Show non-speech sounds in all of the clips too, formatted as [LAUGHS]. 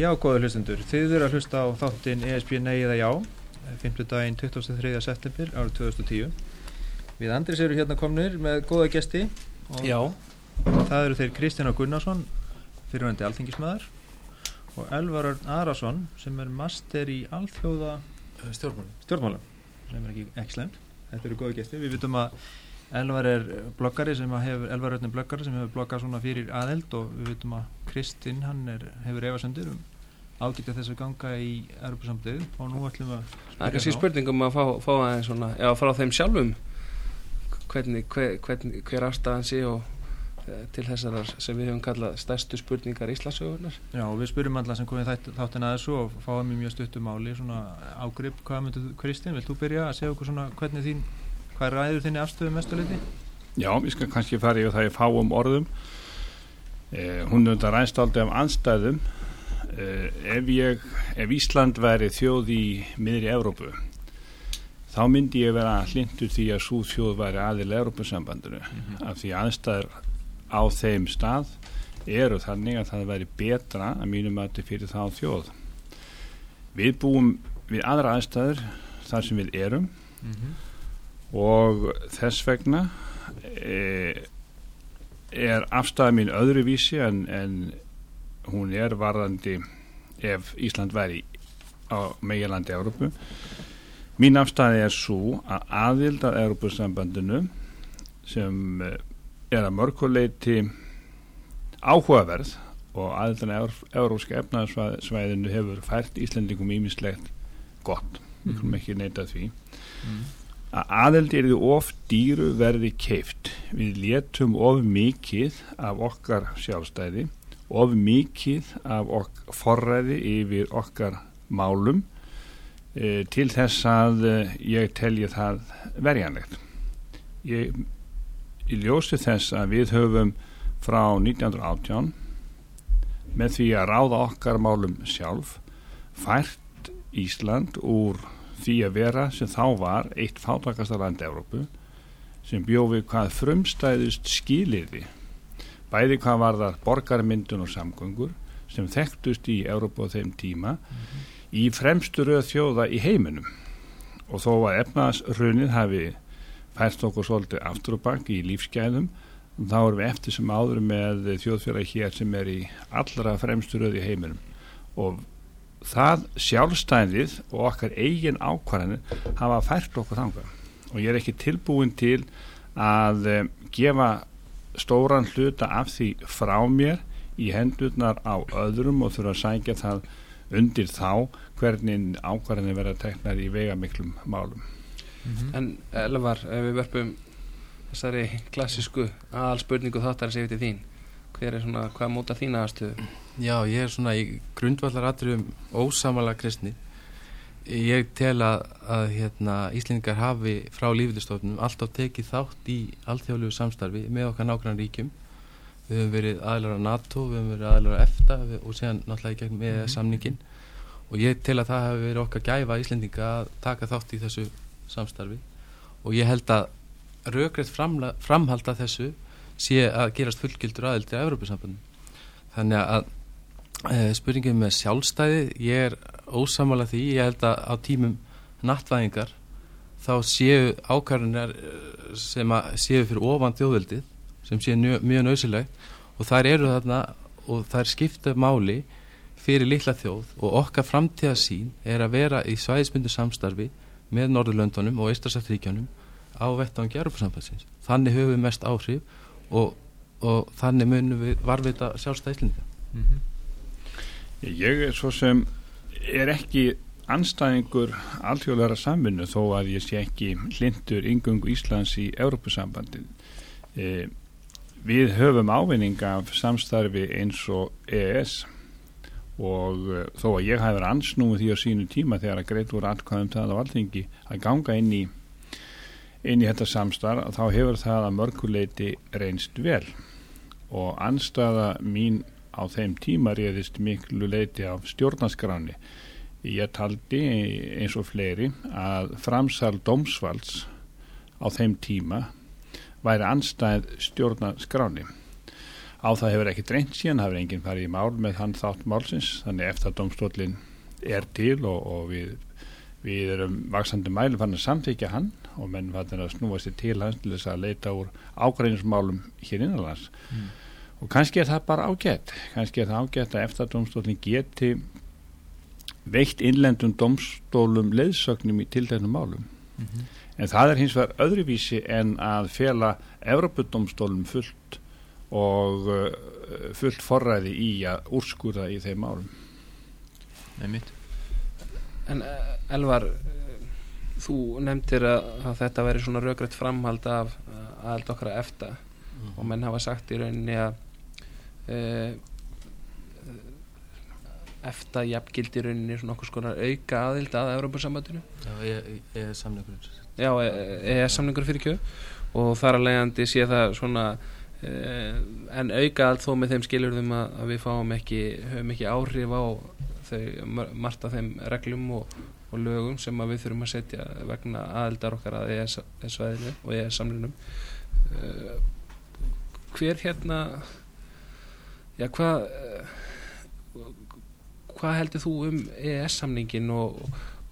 Já, góður hlustundur. Þið eru að hlusta á þáttinn ESB Nei eða Já, 5. daginn 23. september árið 2010. Við Andris eru hérna komnir með góða gesti. Já. Það eru þeir Kristján Gunnarsson, fyrirvændi alþingismæðar og Elvar Arason sem er master í alþjóða Stjórnmálum. stjórnmálum, sem er ekki, ekki slemt. Þetta eru góða gesti. Við vitum að Elvar er bloggari sem hefur, Elvar er bloggari sem hefur bloggað svona fyrir aðeld og við vitum að Kristinn hann er, hefur efasendur um ágætið þess að ganga í Europasamtöðu og nú ætlum við að Það er kannski spurningum að fá, fá aðeins svona, já, frá þeim sjálfum hvernig, hver, hvernig, hver afstæðan sé og eh, til þessar sem við höfum kallað stærstu spurningar Íslasögurnar. Já, og við spyrjum alla sem komið þátt, þáttin að þessu og fáum í mjög stuttum máli svona ágrip, hvað myndir þú, Kristinn, vilt þú byrja að segja okkur svona hvernig þín, hvað ræður þinni afstöðu mestuleiti? Já, við skal kannski fara yfir það í fáum orðum eh, hún er ræðst aldrei af anstæðum ef ég ef Ísland væri þjóð í miðri Evrópu þá myndi ég vera hlindur því að svo þjóð væri aðil Evrópusambandinu mm -hmm. af því aðstæður á þeim stað eru þannig að það væri betra að mínum að þetta fyrir þá þjóð við búum við aðra aðstæður þar sem við erum mm -hmm. og þess vegna e, er afstæða mín öðruvísi en, en hún er varðandi ef Ísland væri á meginlandi Európu mín afstæði er svo að aðild að Európusambandinu sem er að mörguleiti áhugaverð og aðildan að Európska efnaðsvæðinu hefur fært Íslandingum ímislegt gott, við komum ekki neyta því. Mm að aðeld er því of dýru verði keift við létum of mikið af okkar sjálfstæði of mikið af ok forræði yfir okkar málum e, til þess að e, ég telji það verjanlegt. Ég, ég ljósi þess að við höfum frá 1918 með því að ráða okkar málum sjálf fært Ísland úr því að vera sem þá var eitt fátakasta land Európu sem bjófi hvað frumstæðust skiliði bæði hvað var þar borgarmyndun og samgöngur sem þekktust í Európa á þeim tíma mm -hmm. í fremstu rauð þjóða í heiminum og þó að efnaðsrunið hafi færst okkur svolítið aftur og bakk í lífsgæðum þá erum við eftir sem áður með þjóðfjöra hér sem er í allra fremstu rauð í heiminum og það sjálfstæðið og okkar eigin ákvarðanir hafa fært okkur þanga og ég er ekki tilbúin til að um, gefa stóran hluta af því frá mér í hendurnar á öðrum og þurfa að sækja það undir þá hvernig ákvarðanir verða teknar í vega miklum málum mm -hmm. En Elvar, ef við verpum þessari klassísku aðalspurningu þáttar að segja til þín hver er svona, hvað móta þína aðstöðu? Já, ég er svona í grundvallar aðrum ósamalega kristni ég tel að, að hérna, Íslendingar hafi frá lífildistofnum alltaf tekið þátt í allþjóðlegu samstarfi með okkar nákvæmlega ríkjum við höfum verið aðlar á NATO við höfum verið aðlar á EFTA og séðan náttúrulega í gegnum með mm -hmm. samningin og ég tel að það hafi verið okkar gæfa Íslendinga að taka þátt í þessu samstarfi og ég held að raugrætt framhalda þessu sé að gerast fullgildur aðildi að Európa-sambandum. Þannig að e, spurningin með sjálfstæði, ég er ósamála því, ég held að á tímum nattvæðingar þá séu ákvarðunar eh, sem að séu fyrir ofan þjóðveldið sem séu mjög, mjög nöðsilegt og þær eru þarna og þær skipta máli fyrir litla þjóð og okkar framtíðasín er að vera í svæðismyndu samstarfi með Norðurlöndunum og Íslandsafríkjanum á vettangi Európa-sambandsins. Þannig höfum við mest áhrif og, og þannig munum við varvita sjálfstæðislinga mm -hmm. Ég er svo sem er ekki anstæðingur alltjóðlega samvinnu þó að ég sé ekki hlindur yngungu Íslands í Európusambandin e, við höfum ávinning af samstarfi eins og EES og e, þó að ég hæfur ansnúið því á sínu tíma þegar að greitt voru allkvæðum það á alltingi að ganga inn í inn í þetta samstarf þá hefur það að mörguleiti reynst vel. Og anstaða mín á þeim tíma reyðist miklu leiti af stjórnaskráni ég taldi eins og fleiri að framsal domsvalds á þeim tíma væri anstæð stjórnaskráni á það hefur ekki dreynt síðan, það hefur enginn farið í mál með hann þátt málsins, þannig eftir að domstólinn er til og, og við, við erum vaksandi mælu fann að samþykja hann og menn fann að snúa sér til hans til þess að leita úr ágræninsmálum hér innanlands Mm. Og kannski er það bara ágætt. Kannski er það ágætt að eftir að domstólinn geti veitt innlendum domstólum leiðsögnum í tildæknum málum. Mhm. en það er hins vegar öðruvísi en að fela Evropadómstólum fullt og uh, fullt forræði í að úrskúra í þeim málum. Einmitt. En uh, Elvar, uh, þú nefndir að, að þetta veri svona raugrætt framhald af aðald okkar að efta. Og menn hafa sagt í rauninni að uh, efta jafngildi í rauninni svona okkur skonar auka aðild að Európa-sambandinu Já, ég, ég er samningurinn Já, e e samningur fyrir kjöð og þar að leiðandi sé það svona uh, en auka allt þó með þeim skilurðum að, að við fáum ekki höfum ekki áhrif á þau mar- margt af þeim reglum og, og lögum sem að við þurfum að setja vegna aðeldar okkar að ES-svæðinu og ES-samlinum uh, hver hérna já hvað hvað heldur þú um ES-samningin og,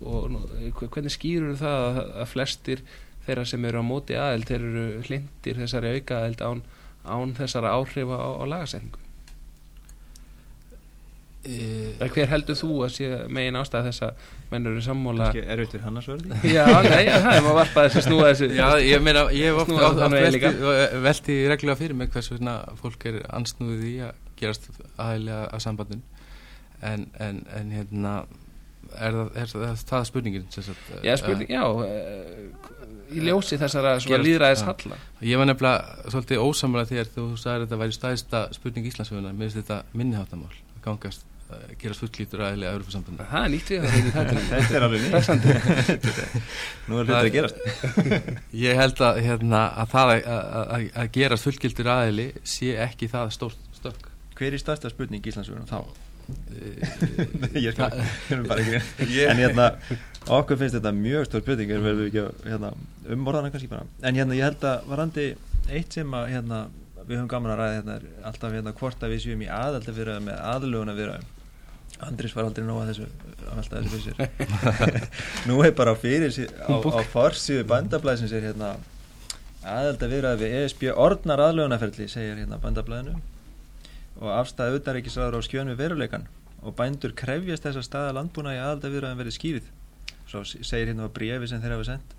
og, og hvernig skýrur það að, að flestir þeirra sem eru á móti aðeld þeir eru hlindir þessari auka aðeld án, án þessara áhrifa á, á lagasetningu? E, hver heldur þú að sé megin ástæða þess að menn eru sammála? Kannski erfitt fyrir hann að svara já, nei, já, það er maður varpa þessu snúa þessu Já, ég meina, ég hef oft, Snúa oft, þannig oft líka. velti, velti reglulega fyrir mig hvers vegna fólk er ansnúðið í að gerast aðeinslega af sambandun en, en, en hérna er það, er það, það spurningin sem sagt, já, spurning, já uh, í ljósi þessara svona Gerast- líðræðis halla Ég var nefnilega svolítið ósamlega þegar þú sagðir að þetta væri stæðista spurning Íslandsfjöðunar mér finnst þetta minniháttamál að gangast, að gerast fullklítur aðeinslega af Europasambandinu það er nýtt við það þetta. Er [LAUGHS] Þetta er alveg nýtt [LAUGHS] Nú er hlutur að gerast. [LAUGHS] Ég held að, hérna, að það að, að, að- að gerast fullgildur aðili sé ekki það stórt stökk Hver er stærsta spurning Íslandsvörun þá? Eh, [LAUGHS] ég skal ég ekki [LAUGHS] en hérna okkur finnst þetta mjög stór spurning en verðum við ekki að, hérna, umorðana kannski bara. En hérna ég held að varandi eitt sem að hérna við höfum gaman að ræða hérna alltaf hérna hvort að við séum í aðalda viðræðum með aðluguna viðræðum Andris var aldrei nóga þessu alltaf þessu fyrir sér. [LAUGHS] Nú er bara á fyrir á, á forsíðu bandablaðsins er hérna aðalda viðræði við ESB orðnar aðlugunaferli segir hérna bandablaðinu og afstæða utanríkisraður á skjön við veruleikan og bændur krefjast þess að staða landbúna í aðaldavirðan verið skýrið svo segir hérna á brefi sem þeir hafa sendt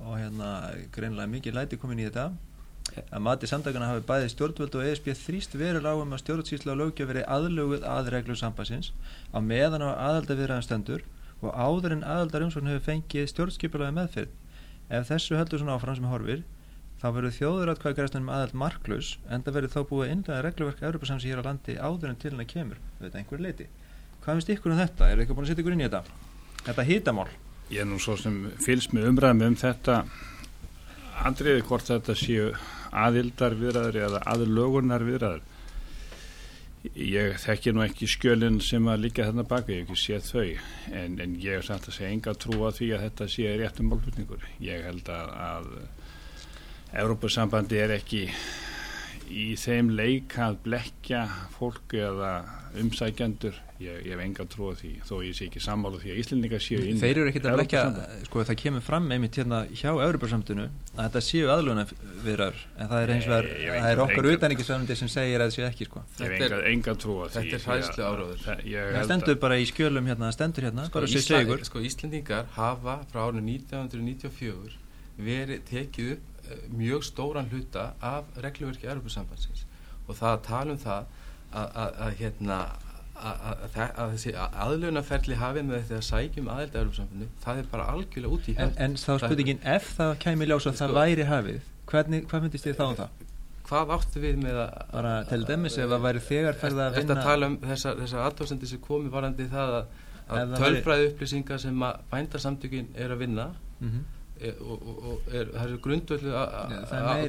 og hérna greinlega mikið læti komin í þetta að mati samtakana hafi bæði stjórnvöld og ESB þrýst verið á um að stjórnsýsla og lögjöf verið aðluguð að reglu sambansins á meðan á aðaldavirðan stendur og áður en aðaldarumsvörn hefur fengið stjórnskipulaði meðferð. Ef þessu heldur svona áfram sem horfir þá verður þjóðuratkvæði græstunum aðald marklaus en það verður þá búið innlega regluverk Európa-samsi hér á landi áður en til hennar kemur við einhver leiti. Hvað finnst ykkur um þetta? Er eitthvað búin að setja ykkur inn í þetta? Þetta hitamál? Ég er nú svo sem fylgst með umræðum um þetta andriði hvort þetta séu aðildar viðræður eða aðlögunar viðræður. Ég þekki nú ekki skjölinn sem að líka þarna baka, ég hef ekki séð þau, en, en ég er samt að segja enga trú að því að þetta sé réttum málflutningur. Ég held að, að Európa-sambandi er ekki í þeim leik að blekja fólk eða umsækjandur ég, ég hef enga trú að því þó ég sé ekki sammála því að Íslendingar séu inn Þeir eru ekkit að blekja, sko það kemur fram einmitt hérna hjá Európa-samtunu að þetta séu aðluna viðrar en það er eins og það er okkar utaníkisvæðandi sem segir að það séu ekki sko. Ég hef Þetta er- enga, enga trú að því þetta er hræðslu áróður. það- stendur bara í skjölum hérna, það stendur hérna, Sko, Ísla, sko Íslendingar hafa frá árinu 1994 verið tekið upp mjög stóran hluta af regluverki Europasambandsins og það að tala um það að, hérna að, þessi aðlöunaferli hafið með þetta að sækjum aðelda Europasambandi það er bara algjörlega út í En, höfn en þá spurningin, ef það kæmi ljós að það Sko- væri hafið, hvernig, hvað myndist þið þá um það? hvað áttu við með að Bara til dæmis ef það væri þegar ferð að Þetta vinna að tala um þessar þessa aðtóðsendi sem komi varandi það að, að tölfræði upplýsingar sem að bændarsamtökin er að vinna Mhm. e, og er, það eru grundvöldu Já, það er meira-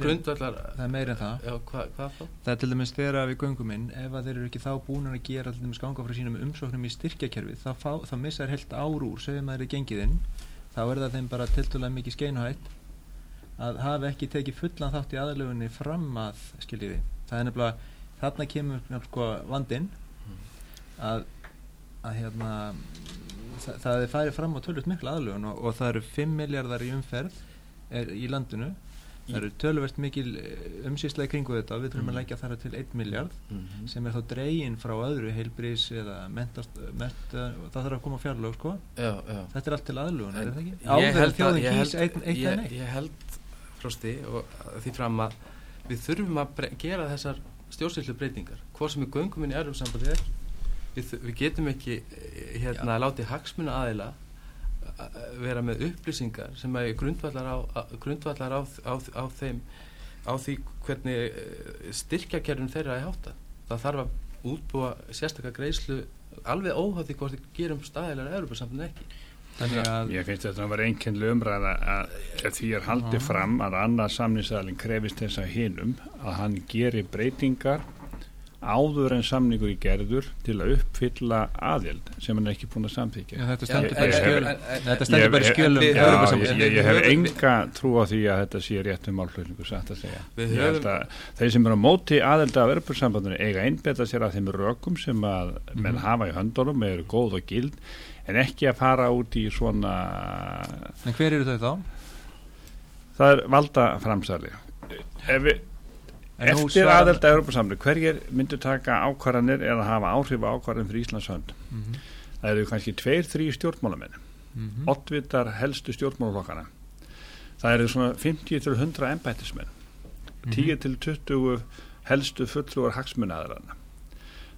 Það er en það já, hva, hvað þá? Það er til dæmis þegar við göngum inn ef að þeir eru ekki þá búin að gera til dæmis ganga frá sínum umsóknum í styrkjakerfið þá, fá, þá missa þær heilt ár úr segjum að þeir eru gengið inn þá er það þeim bara tiltölulega mikið skeinuhætt að hafa ekki tekið fullan þátt í aðlöfunni fram að skiljiði það er nefnilega þarna kemur sko, vandinn að, að hérna það, það er farið fram á tölvöld miklu aðlugun og, og það eru 5 miljardar í umferð er, í landinu. Það eru tölvöld mikil umsýslega kringu þetta. Við þurfum að leggja þar til 1 miljard Mhm. sem er þá dregin frá öðru heilbrís eða mentast, ment, það þarf að koma fjárlög sko. Já, já. Þetta er allt til aðlugun, er þetta ekki? Ég Áður en þjóðin held- eitt, en eitt ég held frosti og því fram að við þurfum að gera þessar stjórnsýslu breytingar hvort sem í erfum sambandi eða ekki við, við getum ekki eh, hérna að láti hagsmuna aðila að vera með upplýsingar sem er grundvallar á, á- grundvallar á, á, á þeim á því hvernig eh, styrkjakerfin þeirra er hátta það þarf að útbúa sérstakka greiðslu alveg óhátt í hvort við gerum staðilega Európa-sambandi ekki. Þannig að Ég finnst þetta að vera einkennileg umræða að því er haldið fram að annar samningsæðalinn krefist þess að hinum að hann geri breytingar áður en samningur í gerður til að uppfylla aðild sem hann er ekki búin að samþykja. Já, þetta Ég- stendur ég bara í skjölum þetta stendur Ég- bara í ég- skjölum Evrópusambandsins. ég, ég, ég hef enga trú á því að þetta sé rétt um málflutningu satt að segja. Við Ég held höfum- að þeir sem eru á móti aðelda af Europasambandinu eiga einbetta sér að þeim rökum sem að menn Mhm. hafa í höndunum eru góð og gild en ekki að fara út í svona en hver eru þau þá? það er valda framsæli ef við Eftir aðelda Európa-samli, hverjir myndu taka ákvarðanir eða hafa áhrif á ákvarðanir fyrir Íslands hönd? Mhm, Það eru kannski tveir, þrý stjórnmálamenn, mhm. oddvitar helstu stjórnmálaflokkana. Það eru svona 50 til 100 embættismenn, Mhm. 10 til 20 helstu fullúar hagsmunnaðarana.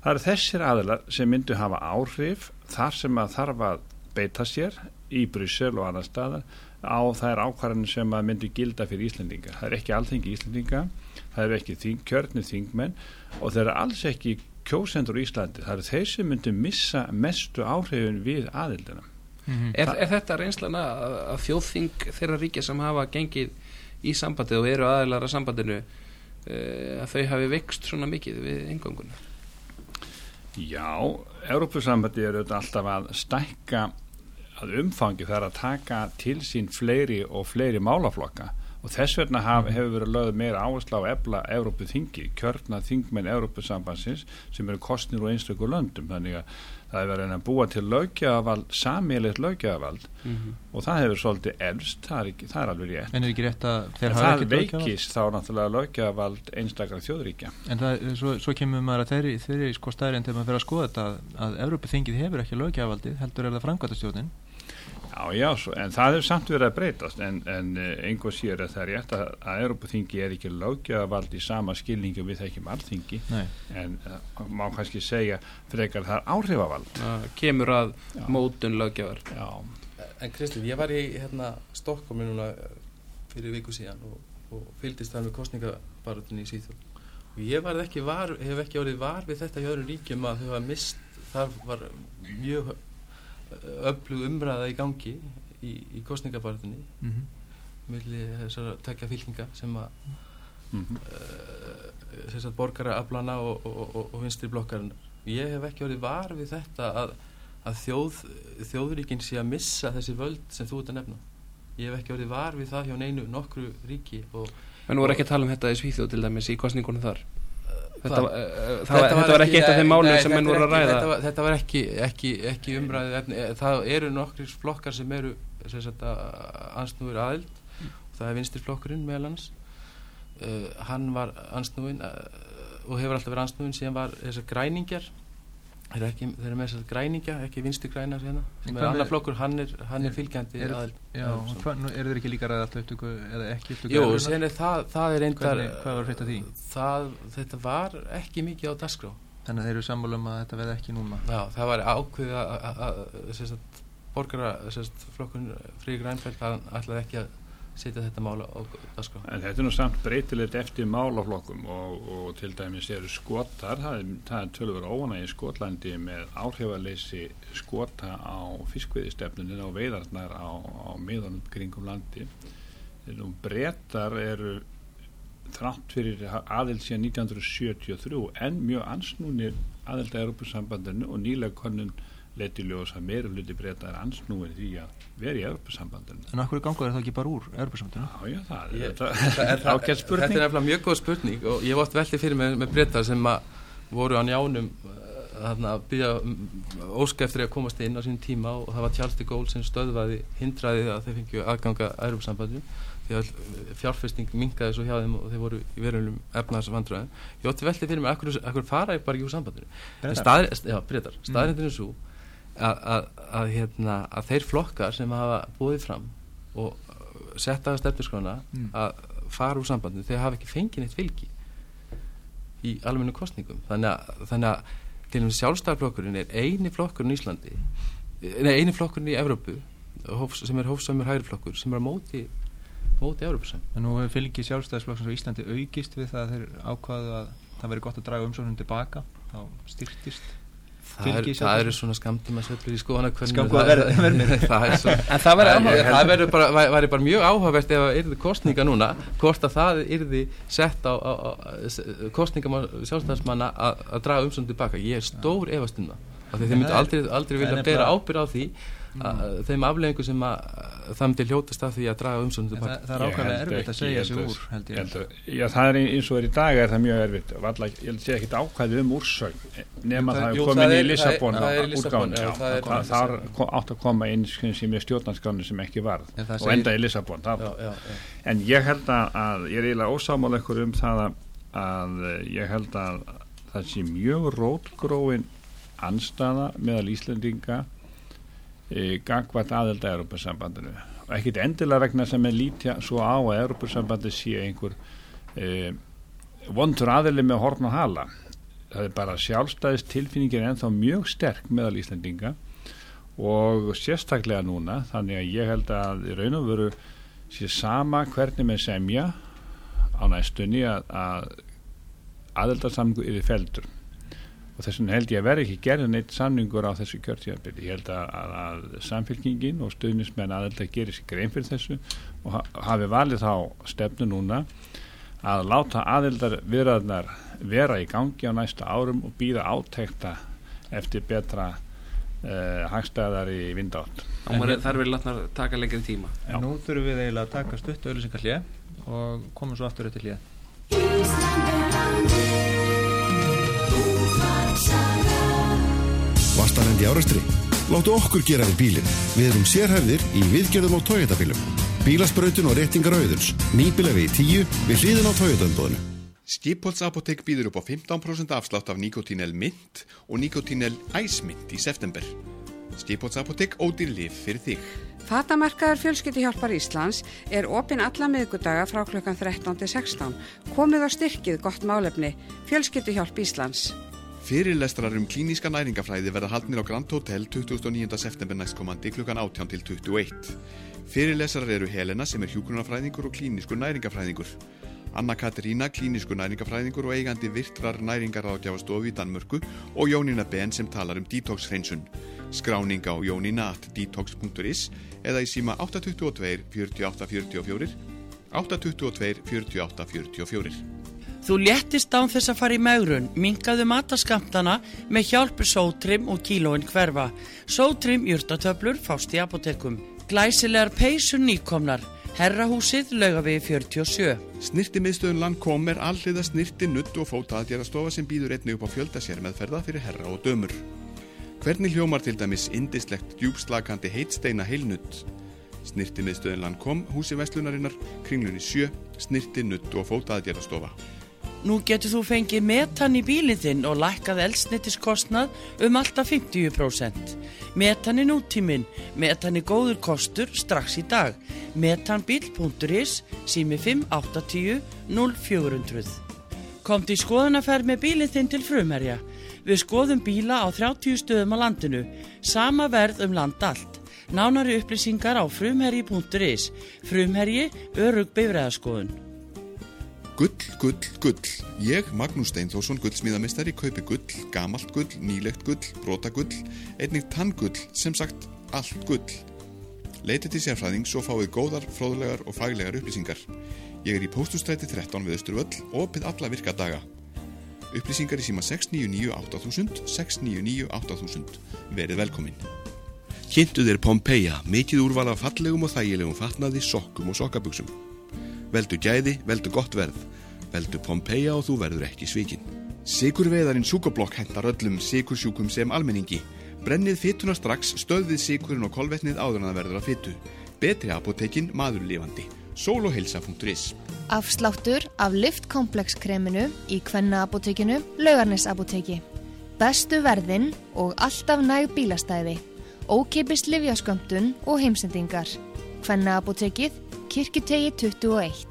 Það eru þessir aðilar sem myndu hafa áhrif þar sem að þarf að beita sér í Bryssel og annar staðar á þær ákvarðanir sem að myndu gilda fyrir Íslendinga. Það er ekki alþengi Íslendinga, það eru ekki þing, kjörni þingmenn og þeir eru alls ekki kjósendur í Íslandi. Það eru þeir sem myndu missa mestu áhrifin við aðildina. Mhm. Er, er þetta reynslana að, að þjóðþing þeirra ríkja sem hafa gengið í sambandið og eru aðeinar að sambandinu uh, að þau hafi vext svona mikið við enganguna? Já, Európusambandi er auðvitað alltaf að stækka að umfangi þar að taka til sín fleiri og fleiri málaflokka og þess vegna haf, hefur verið lögð meira áherslu á að efla Európu þingi, kjörna þingmenn Európusambansins sem eru kostnir úr einstöku löndum. Þannig að það er verið að búa til lögjafald, samílið lögjafald Mm -hmm. og það hefur svolítið elst, það er, ekki, það er alveg rétt. En er ekki rétt að þeir hafa það ekki löggjafarvald? veikist þá náttúrulega lögjafald einstakra þjóðríkja. En það, svo, svo kemur maður að þeirri, þeirri sko stærinn þegar maður fyrir að skoða þetta að, að Evrópuþingið hefur ekki lögjafaldið heldur er það framkvæmtastjórnin Já, já, svo, en það hefur samt verið að breytast en, en einhver sér að það er rétt að, að Európaþingi er ekki löggjöfavald í sama skilningu við þekkjum allþingi Nei. en uh, má kannski segja frekar það er áhrifavald. Kemur að Já. mótun lögjafar Já, En Kristín, ég var í hérna Stokkólmi núna eh, fyrir viku síðan og, og fylgdist þar með kostningabarutinni í Svíþjóð. Og ég var ekki var, hef ekki orðið var við þetta í öðrum ríkjum að þau hafa mist þar var mjög öflug umræða í gangi í, í kostningabarutinni mm -hmm. milli þessar tekja fylkinga sem að mm uh, þessar borgara aflana og, og, og, og vinstri blokkarinn ég hef ekki orðið var við þetta að, að þjóð, þjóðríkin sé að missa þessi völd sem þú ert að nefna. Ég hef ekki orðið var við það hjá neinu nokkru ríki og En voru ekki að tala um þetta í Svíþjóð til dæmis í kostningunum þar Þetta, uh, það, var, þetta var ekki eitt af þeim málum sem þetta menn voru að ræða. þetta var, þetta var ekki, ekki, ekki umræðið það eru nokkri flokkar sem eru ansnúir aðild. Það er vinstri flokkurinn meðal hans uh, hann var ansnúin uh, og hefur alltaf verið ansnúin síðan var þessar græningjar þeir eru, ekki, þeir eru með þessar græningja ekki vinstri grænar hérna sem er annar flokkur, hann er, hann er fylgjandi Er- aðild Já, aðild, og hvað, nú eru þeir ekki líka ræða alltaf upptöku eða ekki upptöku Jú, er það, það er Hvernig- hvað var hreitt af því? það, þetta var ekki mikið á dagskrá. Þannig að þeir eru sammála um að þetta veði ekki núna? Já, það var ákveðið að, borgara flokkun Frík Rænfeldt hann ætlaði ekki að setja þetta mála á dagskrá. En þetta er nú samt breytilegt eftir málaflokkum og, og til dæmis eru skotar það er, er tölur óana í Skotlandi með áhrifaleysi skota á fiskveiðistefnunin og veiðarnar á, á miðanum kringum landi. Nú breytar eru þrátt fyrir aðild síðan 1973 en mjög ansnúnir aðild að Europasambandinu og nýlega konun leti ljós að meira hluti breyta er ansnúin því að vera í Europasambandinu. En okkur gangur er það ekki bara úr Europasambandinu? Já, já, það Ég- er það- þetta ágætt Þetta spurning. er nefnilega mjög góð spurning og ég oft veltið fyrir með, með breytar sem að voru á njánum þarna að byggja óska eftir að komast inn á sín tíma og það var Charles de Gaulle sem stöðvaði hindraði að þeir fengju aðganga að Europasambandinu því að fjárfesting minkaði svo hjá þeim og þeir voru í verulegum efnaðsvandröðum ég ótti veltið fyrir mig akkur, akkur fara ég bara ekki úr sambandinu En staðri, já, breytar, staðrindin er svo að, hérna, þeir flokkar sem hafa búið fram og setta að stefnirskona Mm. að fara úr sambandinu þeir hafa ekki fengið neitt fylgi í almennu kostningum þannig að, þannig að til og með sjálfstæðarflokkurinn er eini flokkurinn í Íslandi nei, eini flokkurinn í Evrópu sem er hófsamur hægri flokkur sem er á móti móti Evrópusam En nú hefur fylgi sjálfstæðisflokksins á Íslandi aukist við það að þeir ákvaðu að það veri gott að draga umsóknum tilbaka þá styrtist það, Fylgi er, eru svona skamtíma svellur í skoðana [LAUGHS] það er svo En það væri Það áhugavert. er- það verður bara, bara mjög áhugavert ef það yrði kostninga núna hvort að það yrði sett á, á, á kostninga sjálfstæðarsmanna að að draga umsöndum tilbaka ég er stór efast um það. Af því En þeir myndu aldrei, aldrei vilja bera ábyrð á því að, þeim afleggingu sem að það myndi hljótast af því að draga umsöndum það, það er Ég held erfitt að segja ég að- úr held Ég. ég held að- Já, það er eins og er í dag er það mjög erfitt. Valla, ég held að sé ekkit ákvæði um úrsögn nema Það- það er- í er í Lissabon, þar átt að koma inn sem er stjórnarskránu sem ekki varð og enda í Lissabon en ég held að, að ég er eiginlega ósámál ekkur um það að, að eh, ég held að það sé mjög rótgróin anstaða meðal Íslendinga e, gagvat aðeld að Europasambandinu og ekkit endilega vegna sem er lítja svo á að Europasambandi sé einhver e, vondur aðili með horn og hala. Það er bara sjálfstæðist tilfinningin ennþá mjög sterk meðal Íslendinga og sérstaklega núna þannig að ég held að í raun og veru sé sama hvernig með semja á næstunni að, að aðeldarsamningu yfir feldur og þess vegna held ég að vera ekki gerðin eitt samningur á þessu kjörtíðarbyrði ég held að, að, að samfélkingin og stuðnismenn aðeldar gerir sér grein fyrir þessu og ha hafi valið þá stefnu núna að láta aðeldar viðræðnar vera í gangi á næsta árum og býða átekta eftir betra uh, hagstæðar í vindátt Það er verið látnar taka lengri tíma. Já. En nú þurfum við eiginlega að taka stutt og komum svo aftur eftir hlið Vastarendi áraustri? Láttu okkur gera þér bílinn. Við erum sérhæfðir í viðgerðum á Toyota-bílum. Bílasprautun og réttingar auðuns. Nýbílega í tíu við hliðin á Toyota-umbóðinu. Skipholz Apotek býður upp á 15% afslátt af Nikotinel Mint og Nikotinel Ice Mint í september. Skipholz Apotek ódýr lif fyrir þig. Fatamarkaður fjölskyldihjálpar Íslands er opinn alla miðgudaga frá klukkan 13 til 16. Komið á styrkið gott málefni. Fjölskyldihjálp Íslands. Fyrirlestrar um klíníska næringafræði verða haldnir á Grand Hotel 29. september næstkomandi klukkan 18 til 21. Fyrirlestrar eru Helena sem er hjúkunarfræðingur og klínískur næringafræðingur. Anna Katarína, klínískur næringafræðingur og eigandi virtrar næringaráðgjafastofu í Danmörku og Jónína Ben sem talar um detox-hreinsun. Skráning á jónina.detox.is eða í síma 822 48 44 822 48 44. Þú léttist án þess að fara í megrun, minkaðu mataskamtana með hjálpu sótrim og kílóin hverfa. Sótrim jurtatöflur fást í apotekum. Glæsilegar peysun nýkomnar, herrahúsið laugavegi 47. Snirtimiðstöðun Landkom er alliða snirti, nutt og fótaðgerðastofa sem býður einnig upp á fjölda sér meðferða fyrir herra og dömur. Hvernig hljómar til dæmis indislegt djúbslakandi heitsteina heilnutt? Snirtimiðstöðun Landkom, húsi Vestlunarinnar, kringlunni 7, snirti, nutt og fótaðgerðastofa. Nú getur þú fengið metan í bílinn þinn og lækkað eldsnittiskostnað um alltaf 50%. Metan er nútíminn, metan er góður kostur strax í dag. metanbíl.is, sími 580 0400. Komdu í skoðunaferð með bílinn þinn til frumherja. Við skoðum bíla á 30 stöðum á landinu, sama verð um land allt. Nánari upplýsingar á frumherji.is, frumherji, örug beifræðaskoðun. Gull, gull, gull. Ég, Magnús Steinþórsson, gullsmíðamestari, kaupi gull, gamalt gull, nýlegt gull, brotagull, einnig tanngull, sem sagt allt gull. Leitið til sérfræðings og fáið góðar, fróðlegar og faglegar upplýsingar. Ég er í póstustræti 13 við Östurvöll, opið alla virka daga. Upplýsingar í síma 699 8000, 699 8000. Verið velkominn. Kynntu þér Pompeia, mikið úrval af fallegum og þægilegum fatnaði, sokkum og sokkabuxum. Veldu gæði, veldu gott verð. Veldu Pompeia og þú verður ekki svikinn. Sigurveðarinn Súkoblokk hendar öllum sigursjúkum sem almenningi. Brennið fytuna strax, stöðið sigurinn og kolvetnið áður en það verður að fytu. Betri apotekin, maðurlifandi. Sóloheilsa.is Afsláttur af liftkomplex kreminu í Kvenna apotekinu, Laugarnes apoteki. Bestu verðin og alltaf næg bílastæði. Ókipis livjaskömmtun og heimsendingar. Kvenna apotekið, Kirkutegi 21.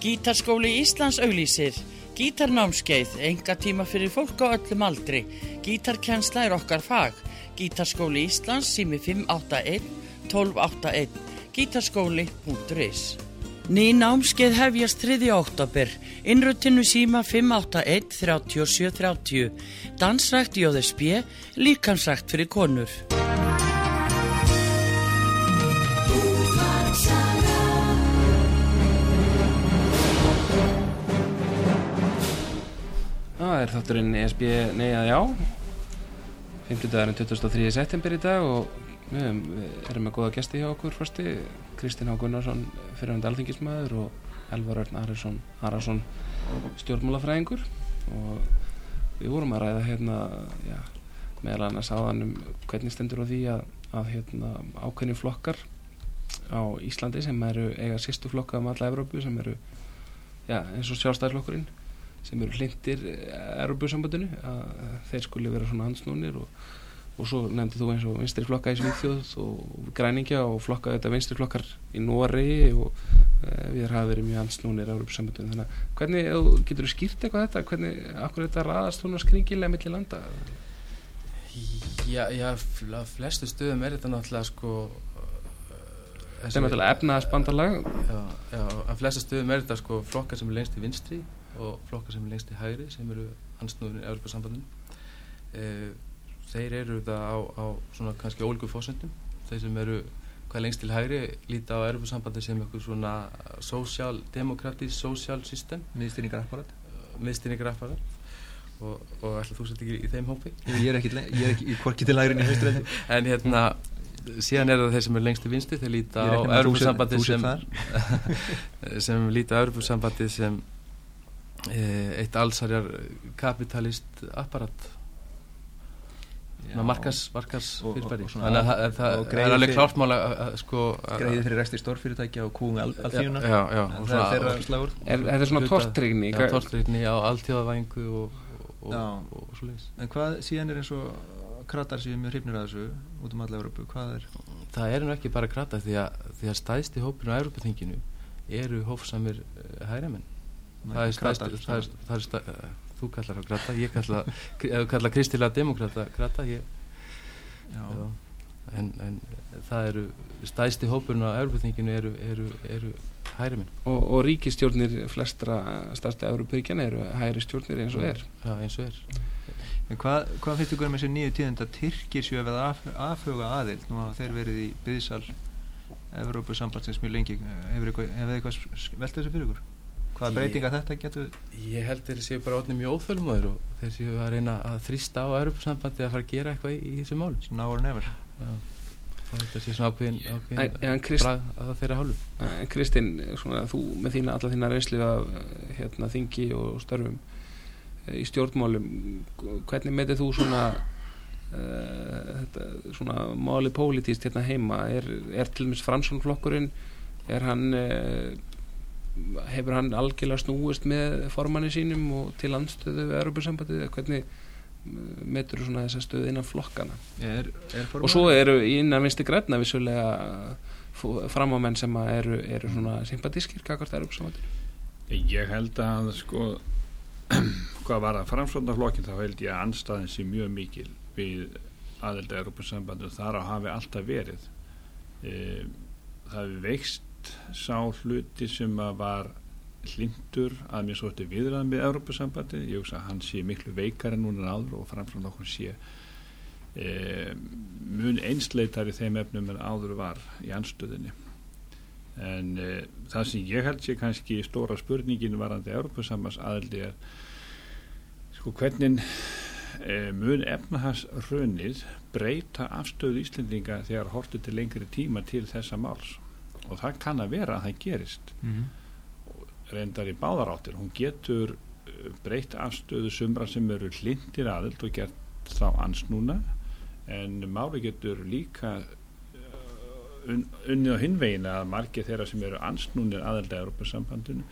Gítarskóli Íslands auglýsir. Gítarnámskeið, enga tíma fyrir fólk á öllum aldri. Gítarkjensla er okkar fag. Gítarskóli Íslands sími 581 1281 gítarskóli.is Ný námskeið hefjast 3. oktober. Innrutinu síma 581 3730. Dansrækt OðSB, líkansrækt fyrir konur. Er þátturinn ESB neyjað já 50 dagurinn 23. september í dag og við erum- með góða gesti hjá okkur fyrsti, Kristinn H. Gunnarsson fyrirhandi alþingismæður og Elvar Örn Arason, Arason stjórnmálafræðingur og við vorum að ræða hérna já, meðal annars áðan um hvernig stendur á því að, að hérna, ákveðni flokkar á Íslandi sem eru eiga sýstu flokka um alla Evrópu sem eru já, eins og sjálfstæðisflokkurinn sem eru hlindir Europasambandinu að þeir skuli vera svona hansnúnir og, og svo nefndi þú eins og vinstri flokka í Svíþjóð og græningja og flokka þetta vinstri flokkar í Nóri og e, við hafa verið mjög hansnúnir Europasambandinu þannig að hvernig, getur þú skýrt eitthvað þetta hvernig, akkur þetta raðast svona skringilega milli landa? Já, já, flestu stöðum er þetta náttúrulega sko þetta er náttúrulega efnaðasbandalag Já, já, á flestu stöðum er þetta sko flokkar sem er lengst í vinstri og flokkar sem er lengst í hægri sem eru ansnúðunir í Európa sambandinu e, þeir eru þetta á, á svona kannski ólíku fósendum þeir sem eru hvað lengst til hægri líta á Európa sambandi sem eitthvað svona social-demokratísk social system. Miðstýringar apparat miðstýringar apparat og, og ætla þú sett ekki í þeim hópi? Ég er ekki, ég er ekki í korki til lægri en í haustræði en hérna síðan er það þeir sem eru lengst í vinsti þeir líta Ég á reikna með að þú sért- Európa þú sért sem [LAUGHS] sem líta á Európa sem eitt allsarjar kapitalist apparat. Markas, markas fyrirbæri þannig að það, er alveg fyrir- klártmál að að, sko Greiði fyrir reksti stórfyrirtækja og kúum al, alþjóðuna já, já, En og það er svona- þeirra slagur. Er, þetta er svona tortrygni tortrygni á alltíðavæðingu og, og, Já. og, og, og svo leiðis En hvað síðan er eins og kratar sem er mjög hrifnir að þessu út um alla Európu, hvað er það er nú ekki bara krata því að, því að stæðsti hópinu á Európaþinginu eru hófsamir uh, hægramenn það er stæðst kratar, það er, það er stæð, uh, þú kallar það krata ég kalla, [LAUGHS] kallar kristilega demokrata krata ég, Já, já. En, en það eru stæðsti hópurinn á Európaþinginu eru, eru, eru hægramenn og, og ríkistjórnir flestra stærsta Európaríkjana eru hægri stjórnir eins og er. Já, eins og er. En hvað, hvað finnst ykkur með þessi nýju tíðend að Tyrkir séu að veða af, afhuga aðild? Nú hafa þeir verið í byðsal Evrópu sambandsins mjög lengi. Hefur eitthvað, hefur eitthvað velt þessu fyrir ykkur hvaða breytinga þetta getur ég held þeir séu bara orðin mjög óþölmóður og þeir séu að reyna að þrýsta á Európasambandi að fara að gera eitthvað í, í þessu mál svona ára nefnir þetta sé svona ákveðin, En- ákveðin Krist- að þeirra hálfu. En Kristinn, svona, þú með þína alla þína reynslu af eh, hérna, þingi og störfum eh, í stjórnmálum hvernig metið þú svona uh, þetta, svona málið pólitíst hérna heima? Er, er til dæmis Fransónflokkurinn er hann uh, hefur hann algjörlega snúist með formanni sínum og til andstöðu við Europasambandið eða hvernig metur þú svona þessa stöðu innan flokkana er, er og svo eru innan vinsti græna vissulega framámenn sem eru, eru svona sympatískir kakvart Europasambandinu Ég held að sko [CLEARS THROAT] hvað var að framsvöndaflokkin þá held ég að anstæðin sé mjög mikil við aðelda Europasambandi og þar á hafi alltaf verið. E, það hefur veikst sá hluti sem var hlindur að mér svo eftir viðræðan með Europasambandi, ég hugsa að hann sé miklu veikar en núna en áður og framsvöndaflokkin sé e, mun einsleitar í þeim efnum en áður var í anstöðinni en uh, það sem ég held sé kannski stóra spurningin varandi Európa-sambans aðaldi er Sko hvernig e, mun efnahagsrönið breyta afstöðu Íslendinga þegar hortu til lengri tíma til þessa máls og það kann að vera að það gerist. Mm -hmm. reyndar í báðaráttir hún getur eh, breytt afstöðu sumra sem eru hlindir aðild og gert þá ansnúna en máli getur líka uh, unnið á hinvegin að margir þeirra sem eru ansnúnir aðild að Europasambandinu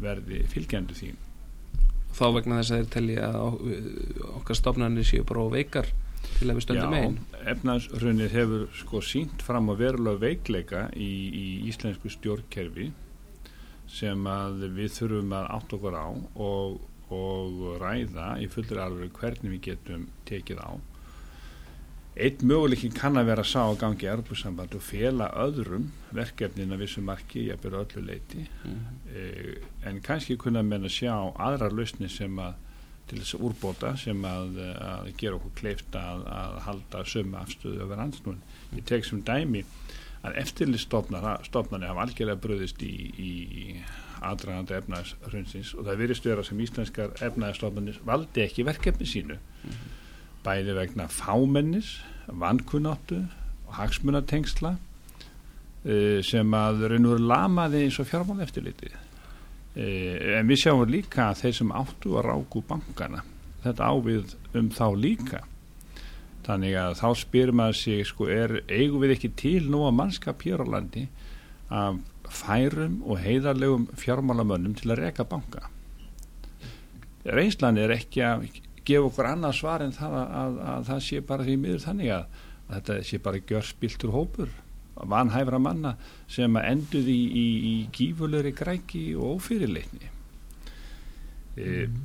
verði fylgjandu því. Þá vegna þess að þeir telli að okkar stofnarnir séu bara veikar til að við stöndum einn Já, efnaðsrunið hefur sko sínt fram á verulega veikleika í, í íslensku stjórnkerfi sem að við þurfum að átt okkur á og, og ræða í fullur alveg hvernig við getum tekið á. Eitt möguleikin kann að vera að sá á gangi erfusamband og fela öðrum verkefnin að vissu marki, ég byrja öllu leiti mm. eh, en kannski kunna menn að sjá aðrar lausni sem að til þess að úrbóta sem að, að gera okkur kleift að, að halda sömu afstöðu over ansnún. Ég tek sem dæmi að eftirlistofnarnir hafa algjörlega bröðist í, í aðdragandi efnaðsrunnsins og það virðist vera sem íslenskar efnaðsstofnarnir valdi ekki verkefni sínu mm bæði vegna fámennis, vankunáttu og hagsmunatengsla uh, sem að raun og veru lamaði eins og fjármál eftirlitið. Uh, en við sjáum líka að þeir sem áttu að ráku bankana, þetta ávið um þá líka. Þannig að þá spyrir maður sig, sko, er, eigum við ekki til nú að mannskap hér á landi af færum og heiðarlegum fjármálamönnum til að reka banka. Reynslan er ekki að gefa okkur annað svar en það að, að, að það sé bara því miður þannig að, að þetta sé bara gjör spiltur hópur vanhæfra manna sem að enduð í, í, í gífulegri græki og ófyrirleitni e, mm.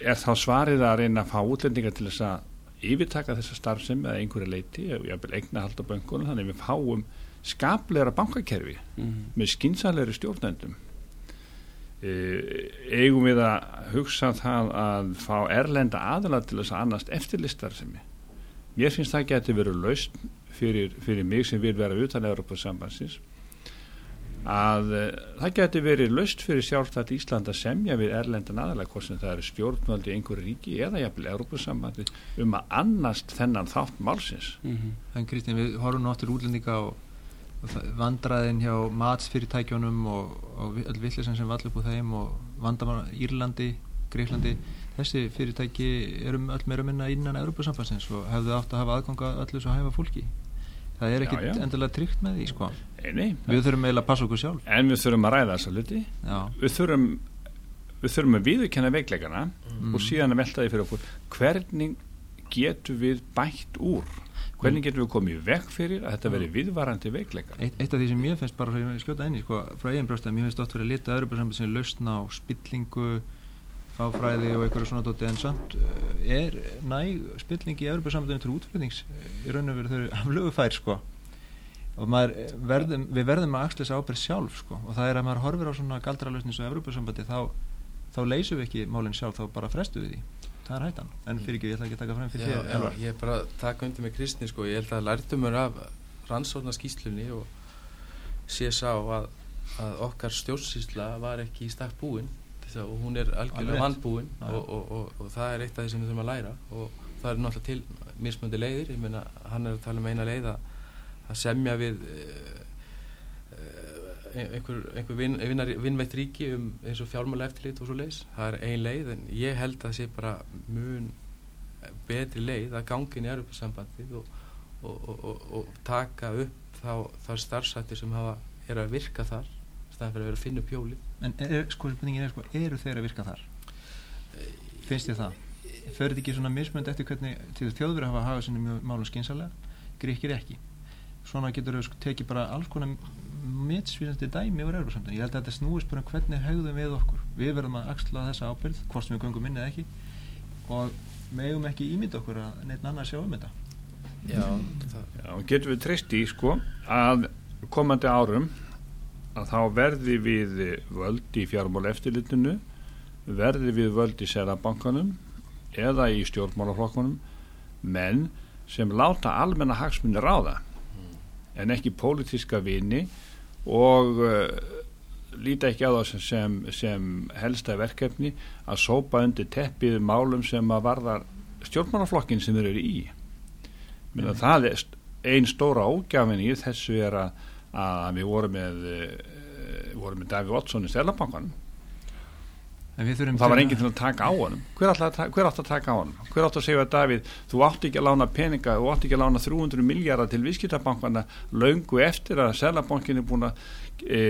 er þá svarið að reyna að fá útlendingar til þess að yfirtaka þessa starfsemi eða einhverja leiti, ég vil eigna halda böngunum þannig við fáum skapleira bankakerfi mm. með skinsalegri stjórnendum Eh, eigum við að hugsa það að fá erlenda aðla til þess að annast eftirlistar sem ég finnst það geti verið laust fyrir, fyrir mig sem vil vera utan Európa sambansins að uh, það geti verið laust fyrir sjálfstætt Ísland að semja við erlendan aðla hvort sem það eru stjórnvaldi í einhverju ríki eða jafnvel Európa sambandi um að annast þennan þátt málsins mm -hmm. Þannig Kristinn við horfum náttur útlendinga og vandraðin hjá matsfyrirtækjónum og, og öll villisann sem vall upp úr þeim og vandamann Írlandi, Greiklandi þessi fyrirtæki erum öll meira minna innan Európa-samfansins og hefðu átt að hafa aðganga öllu svo að hæfa fólki. Það er ekkit endilega tryggt með því sko. nei, við þurfum eiginlega að passa okkur sjálf. En við þurfum að ræða þessa luti við þurfum við þurfum að viðurkenna veikleikana mm. og síðan að velta því fyrir okkur. Hvernig getur við bætt úr? Hvernig getum við komið vekk fyrir að þetta veri viðvarandi veikleika Eitt, eitt af því sem ég finnst bara að skjóta einni sko, frá eigin brjóstað, mér finnst oft verið að lita öðru sem lausna á spillingu fáfræði og einhverju svona dóti en samt eh, er næg spilling í öðru samtöðinu til útflutnings í raun og veru þau [LAUGHS] aflögufær sko. Og maður verðum, við verðum að axla þessu ábyrð sjálf sko. Og það er að maður horfir á svona galdralausni svo Evropasambandi þá, þá leysum við ekki málinn sjálf þá bara frestu við því. Það er hættan. En fyrir ekki, ég ætla ekki að taka fram fyrir já, ég er bara að taka undir með Kristni sko, ég held að lærtumur af rannsóna skýslunni og sé sá að, að okkar stjórnsýsla var ekki í stakk búin og hún er algjörlega vandbúin og, og, og, og það er eitt af því sem við þurfum að læra og það er náttúrulega til mismöndi leiðir, ég meina hann er að tala um eina leið að, semja við einhver, einhver vin, vinnveitt ríki um eins og fjármála eftirlit og svo leiðs það er ein leið en ég held að það sé bara mun betri leið að gangin í Europasambandið og, og, og, og taka upp þá, þá starfsættir sem hafa, er að virka þar staðan fyrir að vera að finna pjóli En er, sko, spurningin er sko, eru þeir að virka þar? Finnst þið það? Förður þið ekki svona mismönd eftir hvernig til þjóður hafa hafað sinni málum skynsalega gríkir ekki? Svona getur þau sko tekið bara alls konar mitsvísandi dæmi úr Európa-samtun ég held að þetta snúist bara um hvernig haugðum við okkur. Við verðum að axla þessa ábyrð hvort sem við gungum inn eða ekki og megum ekki ímynda okkur að neitt annar sjá um þetta. Já, Já getur við treyst í sko að komandi árum að þá verði við völd í fjármál eftirlitinu verði við völd í serabankanum eða í stjórnmálaflokkunum menn sem láta almenna hagsmunni ráða en ekki pólitíska vini og uh, líta ekki á það sem, sem, sem helsta verkefni að sópa undir teppið málum sem að varða stjórnmálaflokkin sem þeir eru í. Minna, það er einn stóra ógjafin í þessu er að, að við vorum með uh, vorum með Daví Watson í Stelabankanum það var enginn til að taka á honum. Hver átt að, taka á honum? Hver átt að segja að Davíð, þú átt ekki að lána peninga þú átt ekki að lána 300 miljardar til viðskiptabankana laungu eftir að Selabankin er búin að e,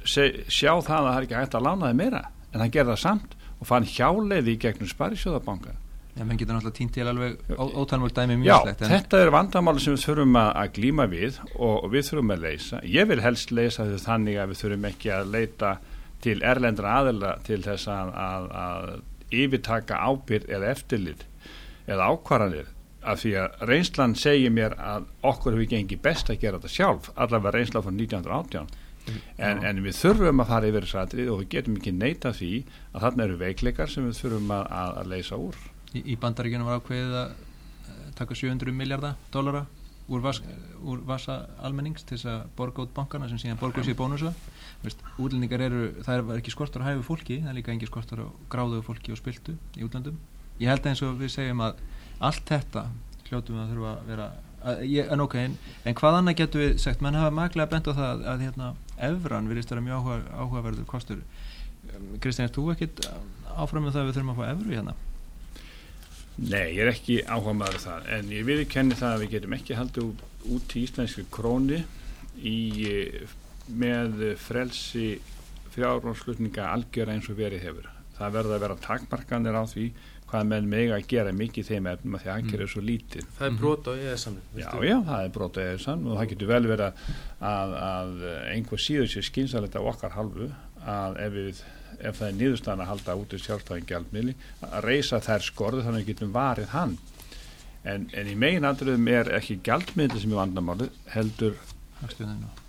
se, sjá það að það er ekki hægt að lána þið meira. En hann gerða samt og fann hjáleiði í gegnum Sparisjóðabanka Já, menn getur náttúrulega týnt til alveg ótalmöld dæmi mjög slegt. Já, þetta er vandamáli sem við þurfum að, að glíma við og, við þurfum að leysa. Ég vil helst leysa þau þannig að við þurfum ekki að leita til erlendra aðela til þess að, að, að yfirtaka ábyrð eða eftirlit eða ákvarðanir af því að reynslan segir mér að okkur hefur gengið best að gera þetta sjálf allavega reynsla frá 1918 en, en við þurfum að fara yfir þess aðrið og við getum ekki neyta því að þarna eru veikleikar sem við þurfum að, að leysa úr Í, í bandaríkjunum var ákveðið að uh, taka 700 miljardar dólara úr, vas, úr vasa almennings til þess að borga út bankana sem síðan borga sér bónusa. Útlendingar eru, það er ekki skortur að hæfu fólki, það er líka engi skortur að gráðu fólki og spiltu í útlandum ég held eins og við segjum að allt þetta hljóttum að þurfa að vera að, ég, en ok, en, en hvað annað getur við sagt, menn hafa maglega bent á það að, að hérna, Evran virðist vera mjög áhuga, áhugaverður kostur. Kristján, er þú ekkit áfram með það að við þurfum að fá Evru hérna? Nei, ég er ekki áhuga maður það, en ég viðkenni það að við getum ekki haldið út í íslenski króni í, með frelsi fjárhómslutninga algjör eins og verið hefur. Það verður að vera takmarkanir á því hvað menn meg að gera mikið þeim efnum að því að aðgerða mm. svo lítið. Það er brot á eðsamni. Já, já, það er brot á eðsamni og það getur vel verið að, að, einhver síður sér skynsalegt á okkar halvu að ef við ef það er niðurstaðan að halda út í sjálfstæðin gjaldmiðli að reysa þær skorðu þannig að við getum varið hann. En, en í megin andruðum er ekki gjaldmiðli sem er vandamáli heldur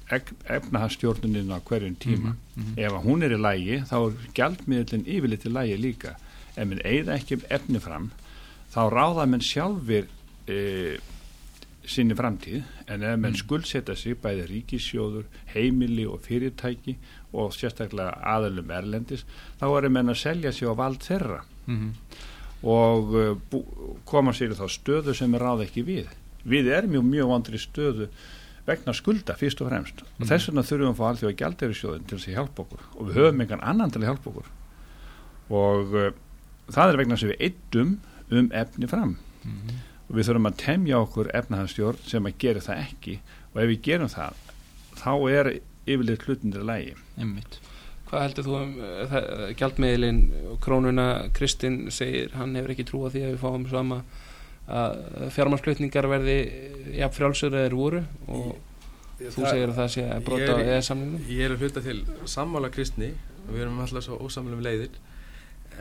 efnahastjórnuninn á hverjum tíma. Mm -hmm. ef hún er í lægi þá er gjaldmiðlinn yfirleitt í lægi líka. Ef minn eigða ekki efni fram þá ráða menn sjálfur e, sinni framtíð en ef menn mm. skuldsetja sig bæði ríkisjóður, heimili og fyrirtæki og sérstaklega aðalum erlendis þá erum menn að selja sig á vald þeirra mm -hmm. og uh, bú, koma sér þá stöðu sem er ráð ekki við við erum mjög mjög vandri stöðu vegna skulda fyrst og fremst mm -hmm. og þess vegna þurfum við að fá allþjóða gælderisjóðin til þess að hjálpa okkur og við höfum engan annan til að hjálpa okkur og uh, það er vegna sem við eittum um efni fram mm -hmm. Og við þurfum að temja okkur efnahansstjórn sem að gera það ekki. Og ef við gerum það þá er yfirleitt hlutinir lægi Einmitt. Hvað heldur þú um uh, gjaldmiðlin krónuna? Kristinn segir hann hefur ekki trúið því að við fáum sama að fjármarsflutningar verði jafn frjálsur eða eru voru. Og ég, þú það, segir að það sé að brota á eða samlinu Ég er að hluta til sammála Kristni. Og við erum alltaf svo ósamlum leiðir.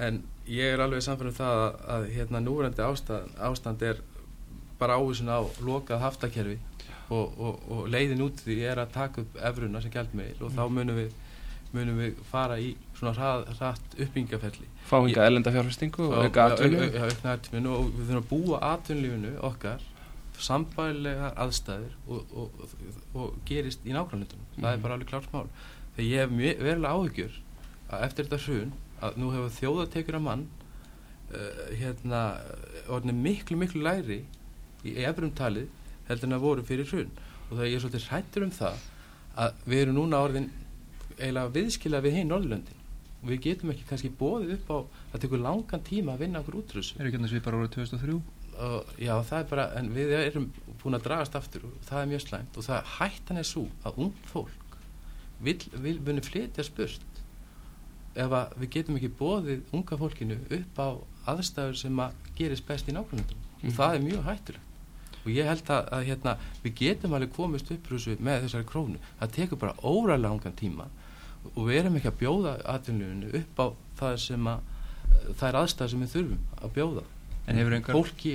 En ég er alveg samfélag um það að, að hérna núrandi ástand, ástand er bara ávísun á lokað haftakerfi og, og, og leiðin út því er að taka upp efruna sem gældmeil og mm. þá munum við, munum við fara í svona rætt hrað uppbyggingafelli Fáinga ellenda fjárfestingu og auka atvinnu og við þurfum að búa atvinnlífinu okkar sambælega aðstæðir og, og gerist í nákvæmlega mm. það er mhm. bara alveg klart mál þegar ég hef verulega áhugjur að eftir þetta hrun að nú hefur þjóðatekjur að mann uh, hérna orðin miklu miklu læri í efrum talið heldur en að voru fyrir hrun. Og það er ég svolítið hrættur um það að við erum núna orðin eiginlega viðskila við hinn Norðlöndin og við getum ekki kannski bóðið upp á það tekur langan tíma að vinna okkur útrús Er ekki annars við bara árið 2003? Og, já það er bara, en við erum búin að dragast aftur og það er mjög slæmt. Og það hættan er svo að ung fólk vil, vil bunni flytja spurt ef við getum ekki bóðið unga fólkinu upp á aðstæður sem að gerist best í nákvæmlega mm. og það er mjög hættilega og ég held að, að hérna, við getum alveg komist upp með þessari krónu. Það tekur bara óralangan tíma og við erum ekki að bjóða atvinnluninu upp á það sem að það er aðstæð sem við þurfum að bjóða. Engar... fólki,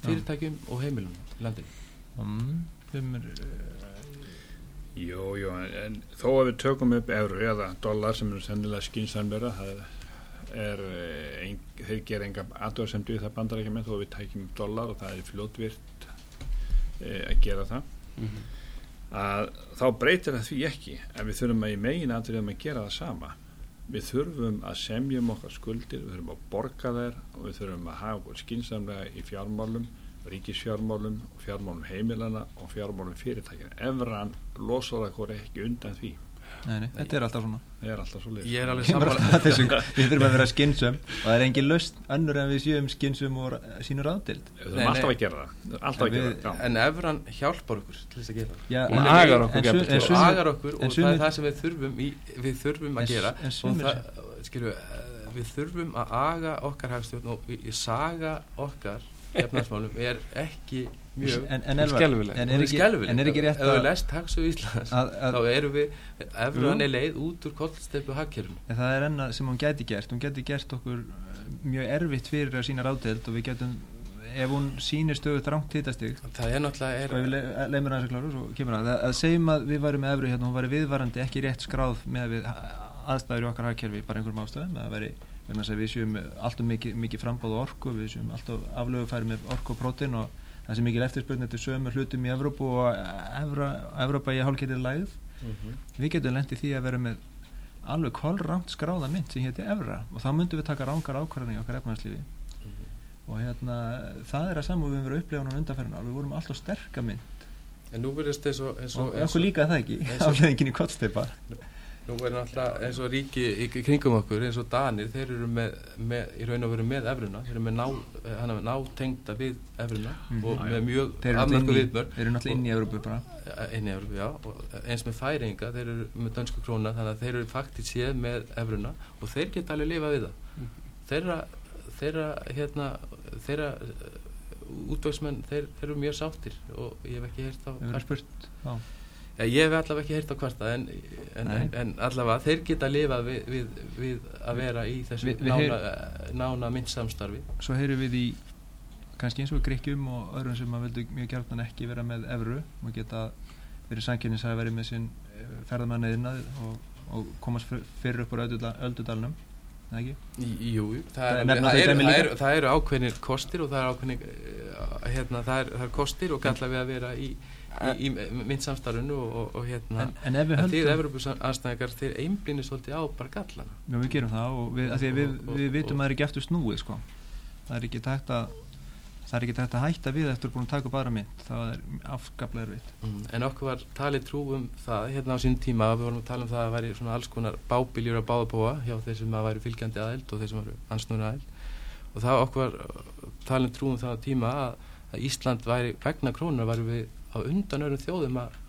fyrirtækjum ja. og heimilum í landinu. Mm, er, Jú, jú en þó að við tökum upp eurur eða dólar sem er sennilega skynsamverða það er Er, ein, þeir gera enga aðdóðsendu í það bandar ekki með þó við tækjum dólar og það er fljótvirt e, að gera það. Mm -hmm. að þá breytir það því ekki en við þurfum að í megin aðriðum að gera það sama. Við þurfum að semjum okkar skuldir við þurfum að borga þær og við þurfum að hafa okkur skinsamlega í fjármálum ríkisfjármálum fjármálum heimilana og fjármálum fyrirtækina Evran losar okkur ekki undan því Nei, nei, þetta er alltaf svona. Það er alltaf svo leið Ég er alveg sammála. [LAUGHS] Við þurfum að vera skynsum og það er engin löst önnur en við séum skynsum og sínur aðdild við þurfum alltaf að gera það. Alltaf að En gera það. En Evran hjálpar okkur til þess að gera það. En- agar okkur og sumir- agar okkur og það er það sem við þurfum, í, við þurfum að gera. en og sumir- það, skilju, við þurfum að aga okkar hagstjórn og í saga okkar efnarsmálum er ekki mjög en, en, skelfileg. en er ekki, en er ekki rétt ef þú að, lest hagsögu Íslands að, þá að, erum við Jú. er leið út úr kollsteipu hagkerfinu að það er enna sem hún gæti gert hún gæti gert okkur uh, mjög erfitt fyrir að sína ráðdeild og við getum ef hún sýnir stöðu drangt hitastig það er náttúrulega ef við er, le- leimur aðeins að að, að segjum að við varum með efru hérna, hún væri viðvarandi ekki rétt skráð með við aðstæður í okkar hagkerfi bara einhverjum ástæðum að veri að við séum alltaf mikið, mikið frambáð orku við séum alltaf aflögufæri með orku og prótin og það sé mikið eftirspurn eftir sömu hlutum í Evrópu og Evrópa í hálfgerðir lægð. Mhm. við getum lendið því að vera með alveg kolrámt skráða mynd sem héti Evra og þá myndum við taka rángar ákvarðan í okkar efnarslífi og hérna það er að saman við höfum verið að upplega hún undanferðin við vorum alltaf sterka mynd. En nú verðist og, eins og, og okkur líka það ekki eins og- afleðingin í kottsteipa Nú er náttúrulega eins og ríki í kringum okkur, eins og Danir, þeir eru með, með í raun og veru með efruna, þeir eru með ná, hana, nátengda við efruna Mhm. og með mjög þeir eru í- viðmörk. þeir eru náttúrulega inn í Evrópu bara. Inn í Evrópu, já, og eins með færinga, þeir eru með dönsku króna, þannig að þeir eru faktið séð með efruna og þeir geta alveg lifað við það. Þeirra, þeirra, hérna, þeirra útvegsmenn, þeir, þeir eru mjög sáttir og ég hef ekki heyrt á við verðum spurt. Já, ég hef allavega ekki heyrt á kvarta en, en, en, allavega þeir geta lifað við, við, við að vera í þessu Við- nána, nána myndsamstarfi. Svo heyrum við í kannski eins og Gríkjum og öðrum sem að vildu mjög gjarnan ekki vera með Evru og geta verið samkynnis að verið með sinn ferðamanniðina og, og komast fyr- fyrir upp úr öldudal- öldudalnum það ekki? Jú, jú, það, er er, það, eru, dæmi það, eru, það eru ákveðnir kostir og það eru ákveðnir uh, hérna, það, er, það er kostir og galla við að vera í, í, í myndsamstarfinu og, og, og hérna. En, en ef við höldum Evropusanstæðingar þeir einblínir svolítið á bara gallana. Já, við gerum það og við, að við, og- við vitum að það er ekki eftir snúið sko. það er ekki tægt að það er ekki tægt að hætta við eftir búin að taka aðra mynd. Það er afskaplega erfitt. Mm, en okkur var talið trú um það hérna á sínum tíma við vorum að tala um það að væri svona alls konar bábiljur að báðabóa hjá þeir sem að væri fylgjandi aðeild og þeir sem væri ansnúri aðeild og það okkur var talið trú um það á tíma að, að Ísland væri vegna krónunar væri við á undan öðrum þjóðum að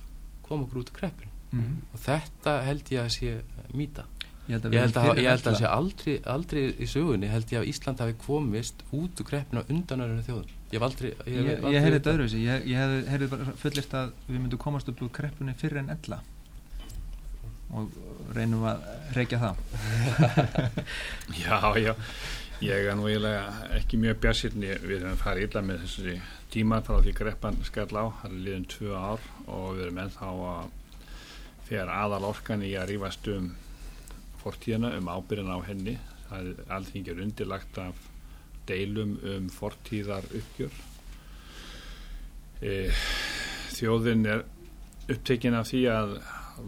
koma okkur út úr kreppin mm -hmm. og þetta held ég að sé mýta. Ég held að, ég held að, ég held að sé aldrei, aldrei í sögunni held ég að Ísland hafi komist út úr kreppin á undan öðrum þjóðum. Ég hef aldrei ég, ég, hef þetta öðruvísi. Ég, ég hefði heyrði bara fullist að við myndum komast upp úr kreppunni fyrir en ella. Og reynum að reykja það. [LAUGHS] Já, já, ég er nú eiginlega ekki mjög bjarsirni við erum farið illa með þessi tíma frá því greppan skall á, það er liðin tvö ár og við erum ennþá að fer aðal orkan í að rífast um fortíðina, um ábyrðina á henni. Það er allþingir undirlagt af deilum um fortíðar uppgjör e, þjóðin er upptekin af því að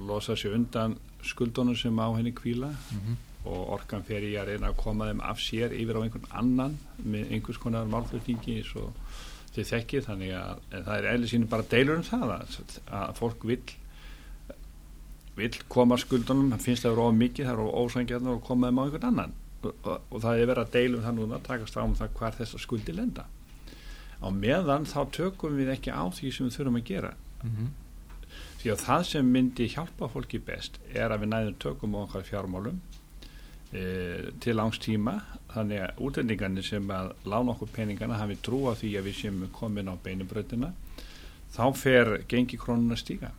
losa sér undan skuldunum sem á henni kvíla mm -hmm. Og orkan fer í að reyna að koma þeim af sér yfir á einhvern annan með einhvers konar málflutningi og þið þekkið. Þannig að það er eðli sínum bara deilur um það að, að fólk vill vill koma skuldunum. Það finnst það of mikið, það eru ósangjarnar og koma þeim á einhvern annan. Og, og, og það er verið að deilum það núna, takast á um það hvar þessar skuldi lenda. Á meðan þá tökum við ekki á því sem við þurfum að gera. Mm -hmm. því að það sem myndi hjálpa fólki best er að við næðum tökum á okkar fjármálum til langs tíma. Þannig að útlendingarnir sem að lána okkur peningana hafi trú á því að við séum komin á beinibröðina þá fer gengi krónun að stíga.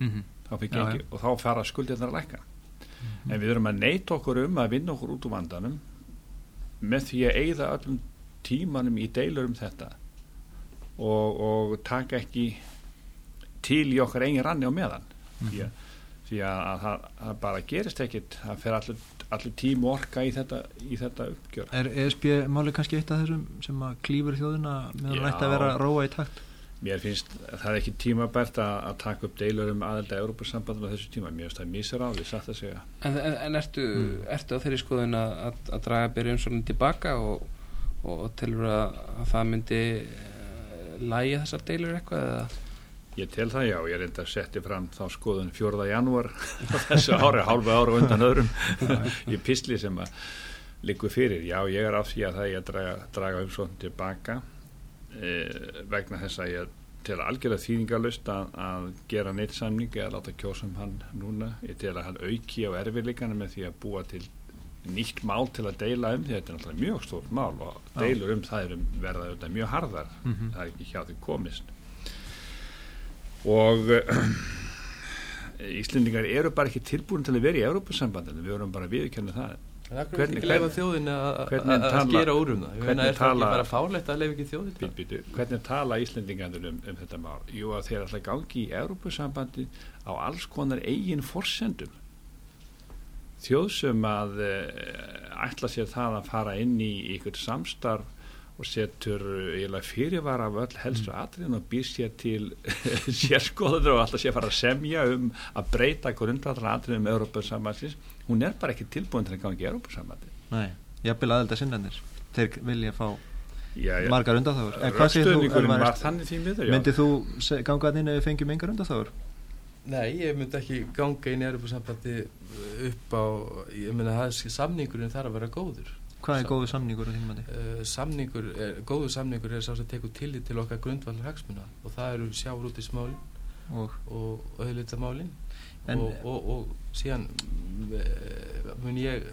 Mm -hmm. þá Já, gengi, já. og þá fara skuldirnar að lækka. En við erum að neyta okkur um að vinna okkur út úr vandanum með því að eigða öllum tímanum í deilur um þetta og, og taka ekki til í okkar eigin ranni á meðan. Því að, því að, að það, það bara gerist ekkit. Það fer allir, allir tím og orka í þetta, í þetta uppgjör. Er ESB máli kannski eitt af þessum sem að klýfur þjóðina meðan ætti að vera að róa í takt? Mér finnst það ekki tímabært að, að taka upp deilur um aðelda Európa-sambandum á þessu tíma, mér finnst það mísar á því satt að segja. En, en, en ertu, ertu á þeirri skoðun að, að, að draga byrjum svona tilbaka og, og, og telur að, að það myndi uh, lægi þessar deilur eitthvað eða? Ég tel það já, ég reynda að setja fram þá skoðun 4. janúar þessu ári, hálfa ára undan öðrum [LAUGHS] í pisli sem að likur fyrir. Já, ég er af því að það ég að draga, draga um svona tilbaka eh, vegna þess að ég tel algjörlega þýðingalust að, að gera neitt samning eða láta kjósum hann núna. Ég tel að hann auki á erfiðleikana með því að búa til nýtt mál til að deila um því þetta er náttúrulega mjög stórt mál og deilur um það er verða auðvitað mjög harðar Mm -hmm. það er ekki hjá því komist og uh, [CLEARS THROAT] Íslendingar eru bara ekki tilbúin til að vera í Európa-sambandinu, við vorum bara að viðkjanna það. Hvernig, leifa þjóðin að skera úr um það? Hvernig er tala- hvernig tala Íslendingarnir um, um þetta mál? Jú, að þeir alltaf gangi í Európa-sambandi á alls konar eigin forsendum. Þjóð sem að uh, ætla sér það að fara inn í ykkur samstarf og setur uh, eiginlega fyrirvara af öll helstu mm. atriðin og býr sér til [LAUGHS] sérskoður og alltaf sér fara að semja um að breyta grundvallar atriðin um Európa-sambandsins hún er bara ekki tilbúin til að gangi í Európa-sambandi Nei, jafnvel aðelda sinnanir þeir vilja fá Já, já. margar undanþáður En hvað segir þú, Elvar? Myndið þú ganga inn ef við fengjum engar undanþáður? Nei, ég myndi ekki ganga inn í Europasambandi upp á, ég myndi að samningurinn þarf að vera góður. Hvað er góðu samningur á þínum mandi? Uh, samningur, er, góður samningur er sá sem tekur tillit til okkar grundvallar hagsmuna og það eru sjáurútismálin Og, og auðlitamálin En- og, og, og síðan uh, mun ég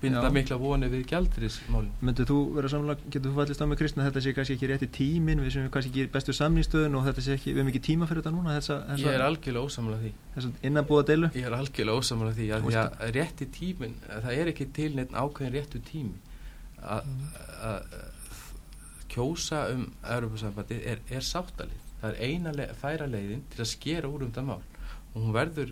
binda Já. mikla voni við gjaldrismálin. myndið þú vera samlega, getur þú fallist á með Kristna þetta sé kannski ekki rétti tímin, við sem kannski ekki bestu samningstöðun og þetta sé ekki, við hefum ekki tíma fyrir þetta núna þessa, Ég er þessa, algjörlega ósamlega því. þessa Ég er algjörlega ósamlega því að, að rétti tímin, það er ekki til neitt ákveðin réttu tími að kjósa um Europasambandi er, er sáttalið. Það er eina le færa leiðin til að skera úr um það mál og hún verður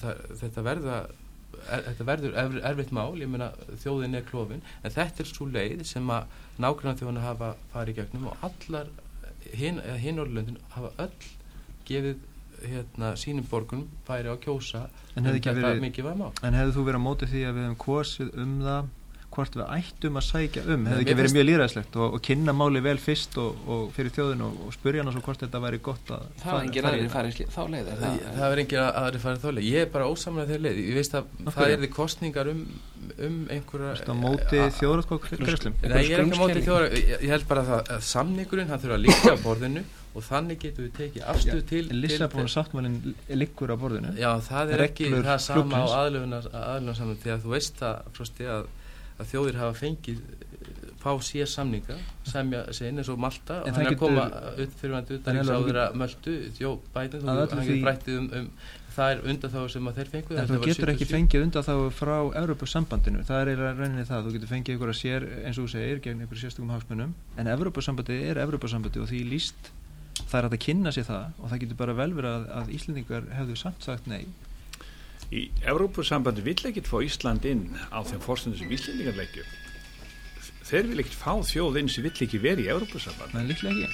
það, þetta verða er, þetta verður erf, erfitt mál, ég meina þjóðin er klofin, en þetta er svo leið sem að nákvæmlega þjóðin hafa farið gegnum og allar hin, hinn orðlöndin hafa öll gefið hérna, sínum borgunum færi á kjósa En hefði ekki þetta verið- mikið var mál en hefðu þú verið á móti því að við hefum kosið um það hvort við ættum að sækja um. Hefði ekki verið mjög líðræðslegt og, og kynna máli vel fyrst og, og fyrir þjóðin og, og spurja hann svo hvort þetta væri gott að Það var engin þetta. farið þá leið er það, það, er engin að aðri farið þálega ég er bara ósamlega þegar leið. Ég veist að Af það er því kostningar um, um einhverja á móti Nei, ég er ekki á móti þjóra ég, held bara að, að samningurinn hann þurfa að líka á borðinu og þannig getum við tekið afstöð til, Lissabon sáttmálinn liggur á borðinu. Já, það er ekki Reglur það sama á klúbbsins. aðlugunar aðlugunar því að þú veist það frosti, að, að þjóðir hafa fengið eh, fá sér samninga semja sinn eins og Malta En og það hann er að koma ut, fyrirvændi En utan þú sáður að möldu Jó Biden, þú Að öllu hann getur brættið um, um það er undan þá sem að þeir fengu En þú getur ekki 77. fengið undan þá frá Evropasambandinu, það er eiginlega rauninni það, þú getur fengið ykkur að sér, eins og þú segir, gegn ykkur sérstökum hagsmunum, en Evropasambandi er Evropasambandi og því líst það er að kynna sér það og það getur bara vel verið að, að Íslendingar hefðu samt sagt nei. Í Evrópusambandi vill ekkit fá Ísland inn á þeim fórstundu sem Íslandingar leggju. Þeir vil ekkit fá þjóð inn sem vill ekki verið í ekki.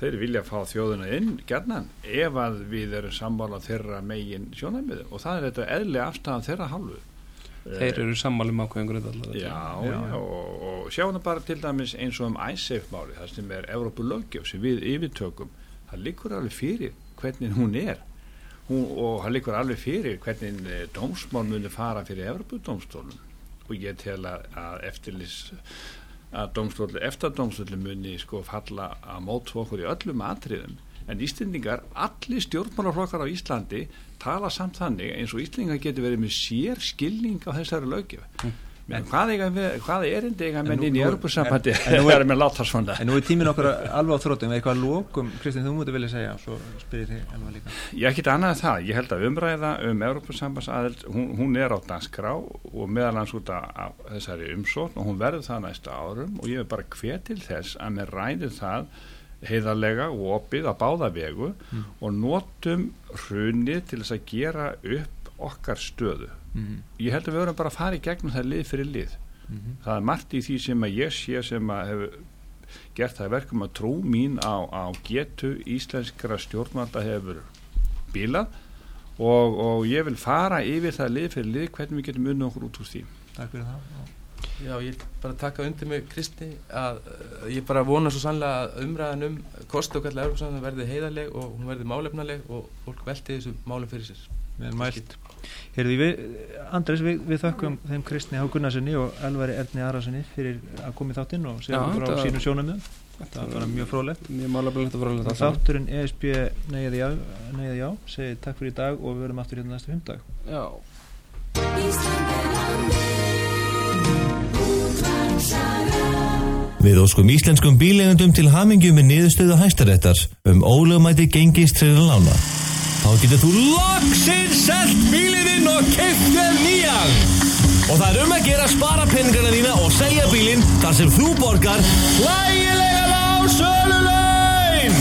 Þeir vilja fá þjóðuna inn gerðnan ef að við erum sammála þeirra megin sjónæmiðum og það er þetta eðli afstæðan þeirra hálfu. Þeir eru sammálum ákveðin grundvallar Já, já, og, og sjáum það bara til dæmis eins og um ISAFE máli, það sem er Evrópulöggjöf sem við yfirtökum, það liggur alveg fyrir hvernig hún er hún, og það liggur alveg fyrir hvernig eh, dómsmál muni fara fyrir Evrópudómstólum og ég tel að, að eftirlis að dómstóli, eftir dómstóli muni sko falla að mótu okkur í öllum atriðum. En Íslendingar, allir stjórnmálaflokkar á Íslandi tala samt þannig eins og Íslendingar getur verið með sér skilning á þessari löggjöf en hvað, við- hvað erindi eiga menn inn í Europasambandi en- nú [LAUGHS] það er- er með láta svona. En nú er tíminn okkar alveg á þróttum, eitthvað að lokum, Kristinn, þú mútið vilja segja, svo spyrir þig Elva líka. Ég ekki annað en það, ég held að umræða um Europasambandsaðild, hún, hún er á dagskrá og meðal hans út af, þessari umsókn og hún verður það næsta árum og ég er bara hver til þess að mér ræðir það heiðarlega og opið á báða vegu og notum hrunið til þess að gera upp okkar stöðu. Mm Ég held að við verðum bara að fara í gegnum það lið fyrir lið. -hmm. Það er margt í því sem að ég sé sem að hefur gert það verkum að trú mín á, á getu íslenskra stjórnvalda hefur bílað og, og ég vil fara yfir það lið fyrir lið hvernig við getum unnið okkur út úr því Takk fyrir það Já, ég vil bara taka undir mig Kristi að uh, ég bara vona svo sannlega að umræðan um kostu og kallar verði heiðarleg og hún verði málefnaleg og fólk velti þessu málum fyrir sér Vel mælt. Heyrði, við, Andres, við, við þökkum þeim Kristni Há Gunnarssoni og Elvari Erni Arassoni fyrir að koma í þáttinn og segja okkur frá þetta- sínu sjónum það var bara mjög frólægt Mjög málefnilegt og saman. Þátturinn ESB neyði já, neyði já segi takk fyrir í dag og við verum aftur hérna næstu fimmdag. Já. Við óskum íslenskum bílegundum til hamingjum með niðurstöðu hæstaréttar um ólögmæti gengist treyðan lána. Þá getur þú loksins selt bílinn og keift þér nýjan. Og það er um að gera að spara peningana þína og selja bílinn þar sem þú borgar hlægilega lág sölulein.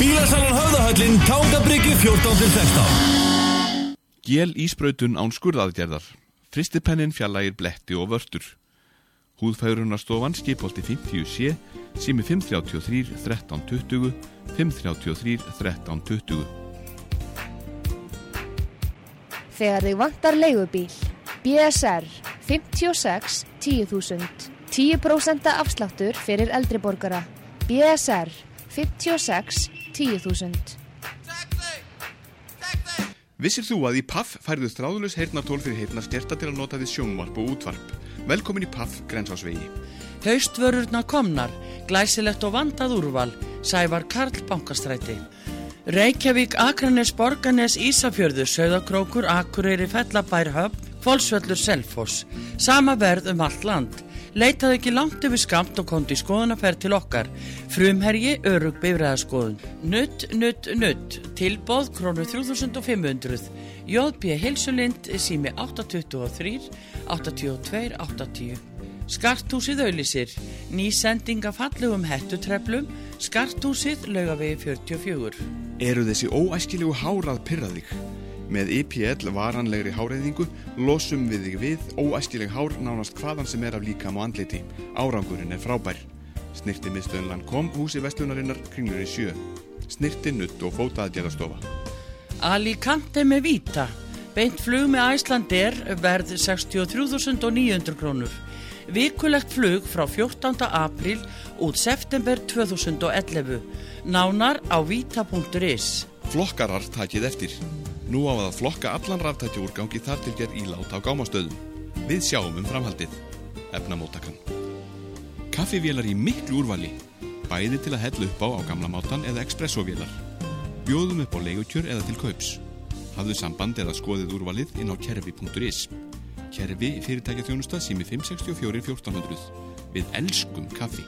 Bílasalun höfðahöllin, Tángabryggi 14-16. Gél ísbrautun án skurðaðgerðar. Fristipennin fjallægir bletti og vörtur. Húðfæðurunarstofan skipolti 50 sé, sími 533 1320, 533 1320. Þegar þig vantar leigubíl. BSR 56 10000. 10% afsláttur fyrir eldri borgara. BSR 56 10000. Vissir þú að í PAF færðu þráðlös heyrnartól fyrir heyrnarstjerta til að nota við sjónvarp og útvarp? Velkomin í PAF Grensásvegi. Haustvörurna komnar, glæsilegt og vandað úrval, Sævar Karl Bankastræti. Reykjavík, Akranes, Borganes, Ísafjörður, Söðakrókur, Akureyri, Fellabær, Höfn, Folsvöllur, Selfoss. Sama verð um allt land. Leitaðu ekki langt yfir skamt og kondi í skoðunaferð til okkar. Frumherji, örug bifræðaskoðun. Nutt, nutt, nutt. Tilbóð krónu 3500. JB Hilsulind, sími 823, 82, 80. Skarthúsið auðlisir, ný sending af fallegum hettutreflum, Skarthúsið laugavegi 44. Eru þessi óæskilegu hárað pyrraðig? Með IPL varanlegri háræðingu losum við þig við óæskileg hár nánast hvaðan sem er af líkam og andliti. Árangurinn er frábær. Snirti miðstöðunlan kom húsi vestlunarinnar kringlur í sjö. Snirti nutt og fótaðgerðastofa. Alicante með Vita. Beint flug með Æslandir verð 63.900 krónur. Vikulegt flug frá 14. apríl út september 2011. Nánar á vita.is. Flokkarar takið eftir. Nú á að flokka allan ráftækja úrgangi þar til gerð ílát á gámastöðum. Við sjáum um framhaldið. Efnamótakan. Kaffivélar í miklu úrvali. Bæði til að hella upp á á gamla mátan eða expressovélar. Bjóðum upp á leigutjör eða til kaups. Hafðu samband eða skoðið úrvalið inn á kerfi.is. Kerfi fyrirtækja þjónusta sími 564 1400. Við elskum kaffi.